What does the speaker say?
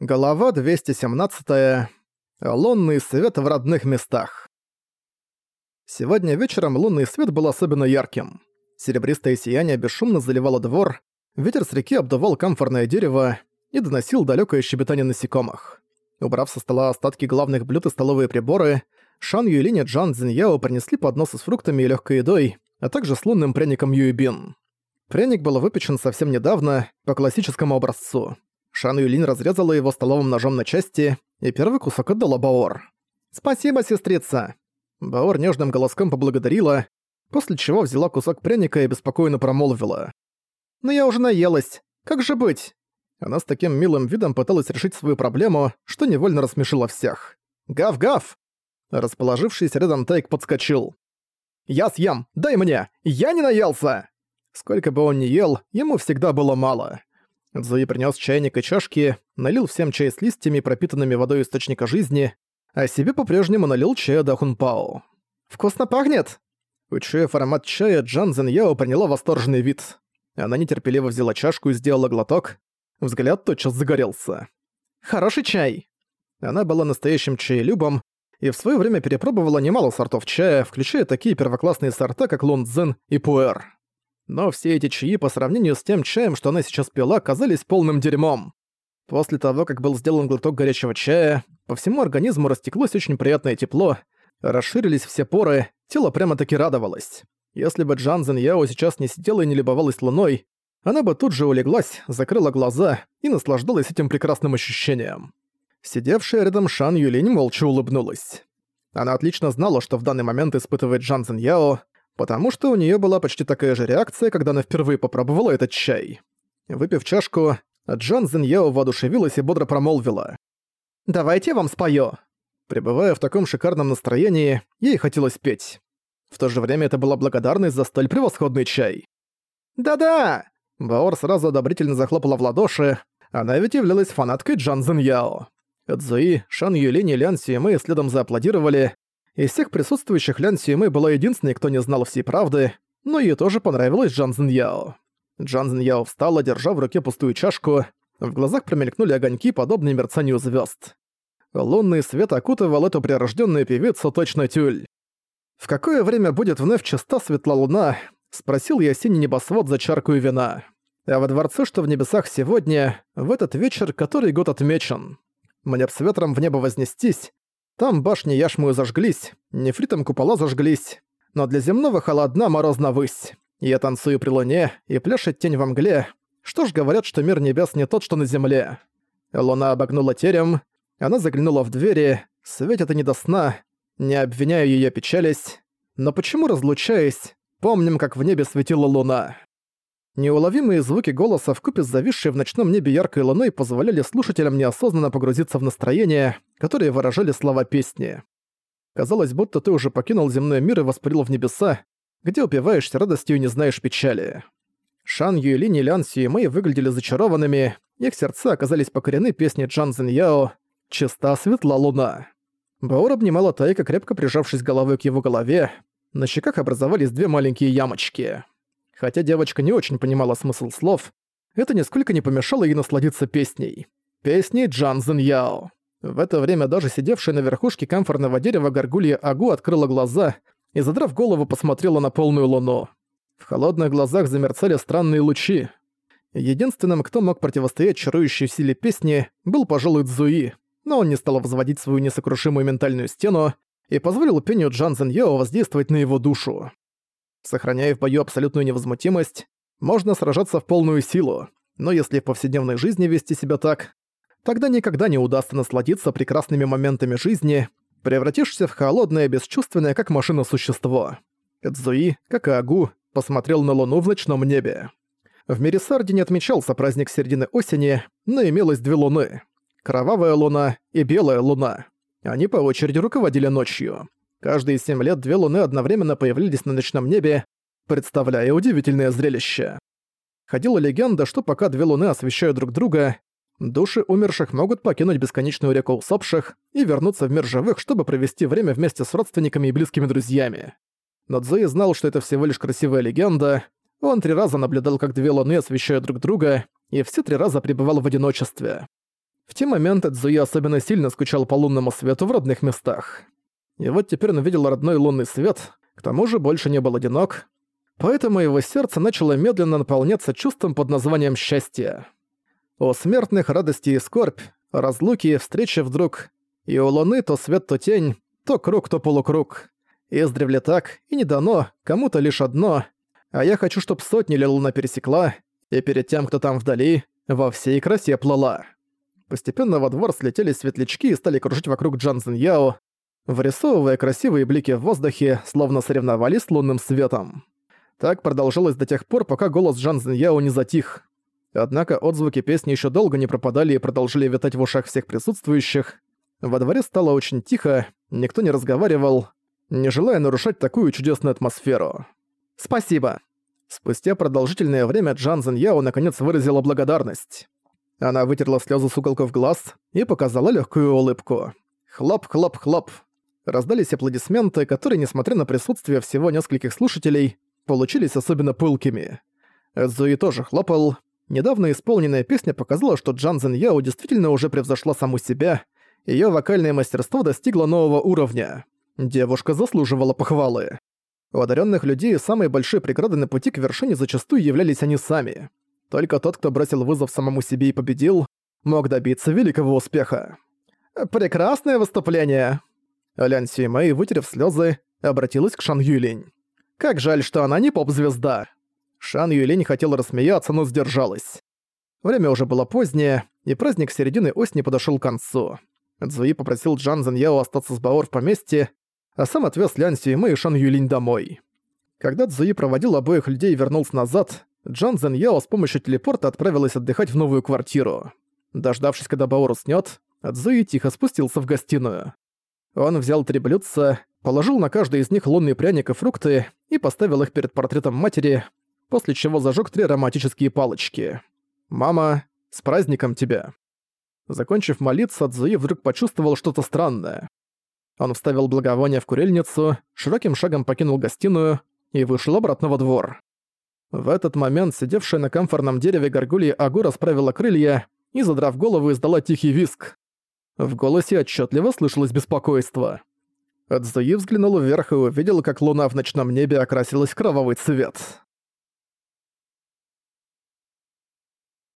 Глава 217. Лунный свет в родных местах. Сегодня вечером лунный свет был особенно ярким. Серебристое сияние бесшумно заливало двор, ветер с реки обдувал камфорное дерево и доносил далёкое щебетание насекомых. Убрав со стола остатки главных блюд и столовые приборы, Шан Юйлинь и Джан Цзиньяо принесли подносы с фруктами и лёгкой едой, а также с лунным пряником Юйбин. Пряник был выпечен совсем недавно, по классическому образцу. Шан Юлин разрезала его столовым ножом на части, и первый кусок отдала Баор. «Спасибо, сестрица!» Баор нежным голоском поблагодарила, после чего взяла кусок пряника и беспокойно промолвила. «Но я уже наелась. Как же быть?» Она с таким милым видом пыталась решить свою проблему, что невольно рассмешила всех. «Гав-гав!» Расположившийся рядом Тайк подскочил. «Я съем! Дай мне! Я не наелся!» Сколько бы он ни ел, ему всегда было мало. Зои принес чайник и чашки, налил всем чай с листьями, пропитанными водой источника жизни, а себе по-прежнему налил чая Дахунпао. «Вкусно пахнет!» Учуяв аромат чая, Джан Зен Яо приняла восторженный вид. Она нетерпеливо взяла чашку и сделала глоток. Взгляд тотчас загорелся. «Хороший чай!» Она была настоящим чаелюбом и в свое время перепробовала немало сортов чая, включая такие первоклассные сорта, как Лун Цзэн и Пуэр. Но все эти чаи по сравнению с тем чаем, что она сейчас пила, казались полным дерьмом. После того, как был сделан глоток горячего чая, по всему организму растеклось очень приятное тепло, расширились все поры, тело прямо-таки радовалось. Если бы Джан Зен Яо сейчас не сидела и не любовалась луной, она бы тут же улеглась, закрыла глаза и наслаждалась этим прекрасным ощущением. Сидевшая рядом Шан Юлинь молча улыбнулась. Она отлично знала, что в данный момент испытывает Джан Зен Яо, потому что у нее была почти такая же реакция, когда она впервые попробовала этот чай. Выпив чашку, Джан Зиньяо воодушевилась и бодро промолвила. «Давайте я вам спою». Пребывая в таком шикарном настроении, ей хотелось петь. В то же время это была благодарность за столь превосходный чай. «Да-да!» Баор сразу одобрительно захлопала в ладоши, она ведь являлась фанаткой Джан Зиньяо. Цзуи, Шан Юлинь и Лян Сюэмэй следом зааплодировали, из всех присутствующих Лян Сюэмэй была единственной, кто не знал всей правды, но ей тоже понравилась Джан Зин Яо. Джан Зин Яо встала, держа в руке пустую чашку. В глазах промелькнули огоньки, подобные мерцанию звезд. Лунный свет окутывал эту прирожденную певицу точно тюль. «В какое время будет вновь чиста светла луна?» — спросил я синий небосвод за чарку и вина. А во дворце, что в небесах сегодня, в этот вечер, который год отмечен. Мне б с ветром в небо вознестись, там башни яшмы зажглись, нефритом купола зажглись, но для земного холодна морозна высь. Я танцую при луне, и пляшет тень во мгле. Что ж говорят, что мир небес не тот, что на земле. Луна обогнула терем, она заглянула в двери, светит и не до сна, не обвиняю её печались. Но почему разлучаясь, помним, как в небе светила луна? Неуловимые звуки голоса вкупе с зависшей в ночном небе яркой луной позволяли слушателям неосознанно погрузиться в настроение, которые выражали слова песни. Казалось, будто ты уже покинул земной мир и воспарил в небеса, где упиваешься радостью и не знаешь печали. Шан Юэлинь и Лян Сюэмэй выглядели зачарованными, их сердца оказались покорены песней Джан Зин Яо «Чиста светла луна». Баор обнимала Тайка, крепко прижавшись головой к его голове, на щеках образовались две маленькие ямочки. Хотя девочка не очень понимала смысл слов, это нисколько не помешало ей насладиться песней. Песней Джан Зин Яо. В это время даже сидевшая на верхушке камфорного дерева горгулья Агу открыла глаза и, задрав голову, посмотрела на полную луну. В холодных глазах замерцали странные лучи. Единственным, кто мог противостоять чарующей силе песни, был, пожалуй, Цзуи, но он не стал возводить свою несокрушимую ментальную стену и позволил пению Джан Зен Яо воздействовать на его душу. Сохраняя в бою абсолютную невозмутимость, можно сражаться в полную силу, но если в повседневной жизни вести себя так, тогда никогда не удастся насладиться прекрасными моментами жизни, превратишься в холодное, бесчувственное, как машина существо. Эдзуи, как и Агу, посмотрел на Луну в ночном небе. В мире Сарди не отмечался праздник середины осени, но имелось две луны. Кровавая луна и белая луна. Они по очереди руководили ночью. Каждые семь лет две луны одновременно появлялись на ночном небе, представляя удивительное зрелище. Ходила легенда, что пока две луны освещают друг друга, души умерших могут покинуть бесконечную реку усопших и вернуться в мир живых, чтобы провести время вместе с родственниками и близкими друзьями. Но Цзуи знал, что это всего лишь красивая легенда. Он три раза наблюдал, как две луны освещают друг друга, и все три раза пребывал в одиночестве. В те моменты Цзуи особенно сильно скучал по лунному свету в родных местах. И вот теперь он видел родной лунный свет, к тому же больше не был одинок, поэтому его сердце начало медленно наполняться чувством под названием «счастье». У смертных радости и скорбь, разлуки, встречи вдруг, и у луны то свет, то тень, то круг, то полукруг. Издревле так, и не дано, кому-то лишь одно, а я хочу, чтоб сотни ли луна пересекла, и перед тем, кто там вдали, во всей красе плыла. Постепенно во двор слетели светлячки и стали кружить вокруг Джанзен Яо, вырисовывая красивые блики в воздухе, словно соревновались с лунным светом. Так продолжалось до тех пор, пока голос Джанзен Яо не затих. Однако отзвуки песни еще долго не пропадали и продолжили витать в ушах всех присутствующих. Во дворе стало очень тихо, никто не разговаривал, не желая нарушать такую чудесную атмосферу. «Спасибо!» Спустя продолжительное время Джан Зен Яо наконец выразила благодарность. Она вытерла слезы с уголков глаз и показала легкую улыбку. Хлоп-хлоп-хлоп. Раздались аплодисменты, которые, несмотря на присутствие всего нескольких слушателей, получились особенно пылкими. Зуи тоже хлопал. Недавно исполненная песня показала, что Джан Яо действительно уже превзошла саму себя, Её вокальное мастерство достигло нового уровня. Девушка заслуживала похвалы. У одаренных людей самой большой преградой на пути к вершине зачастую являлись они сами. Только тот, кто бросил вызов самому себе и победил, мог добиться великого успеха. «Прекрасное выступление!» Лян Сюймэй, вытерев слезы, обратилась к Шан Юлинь. «Как жаль, что она не поп-звезда!» Шан Юлинь хотела рассмеяться, но сдержалась. Время уже было позднее, и праздник середины осени подошел к концу. Цзуи попросил Джан Зен Яо остаться с Баор в поместье, а сам отвез Лян Сюймэ и Шан Юлинь домой. Когда Цзуи проводил обоих людей и вернулся назад, Джан Зен Яо с помощью телепорта отправилась отдыхать в новую квартиру. Дождавшись, когда Баор уснёт, Цзуи тихо спустился в гостиную. Он взял три блюдца, положил на каждый из них лунный пряник и фрукты и поставил их перед портретом матери, после чего зажег три ароматические палочки. «Мама, с праздником тебя!» Закончив молиться, Цзуи вдруг почувствовал что-то странное. Он вставил благовоние в курильницу, широким шагом покинул гостиную и вышел обратно во двор. В этот момент сидевшая на камфорном дереве горгулья Агу расправила крылья и, задрав голову, издала тихий виск. В голосе отчетливо слышалось беспокойство. Цзуи взглянул вверх и увидел, как луна в ночном небе окрасилась в кровавый цвет.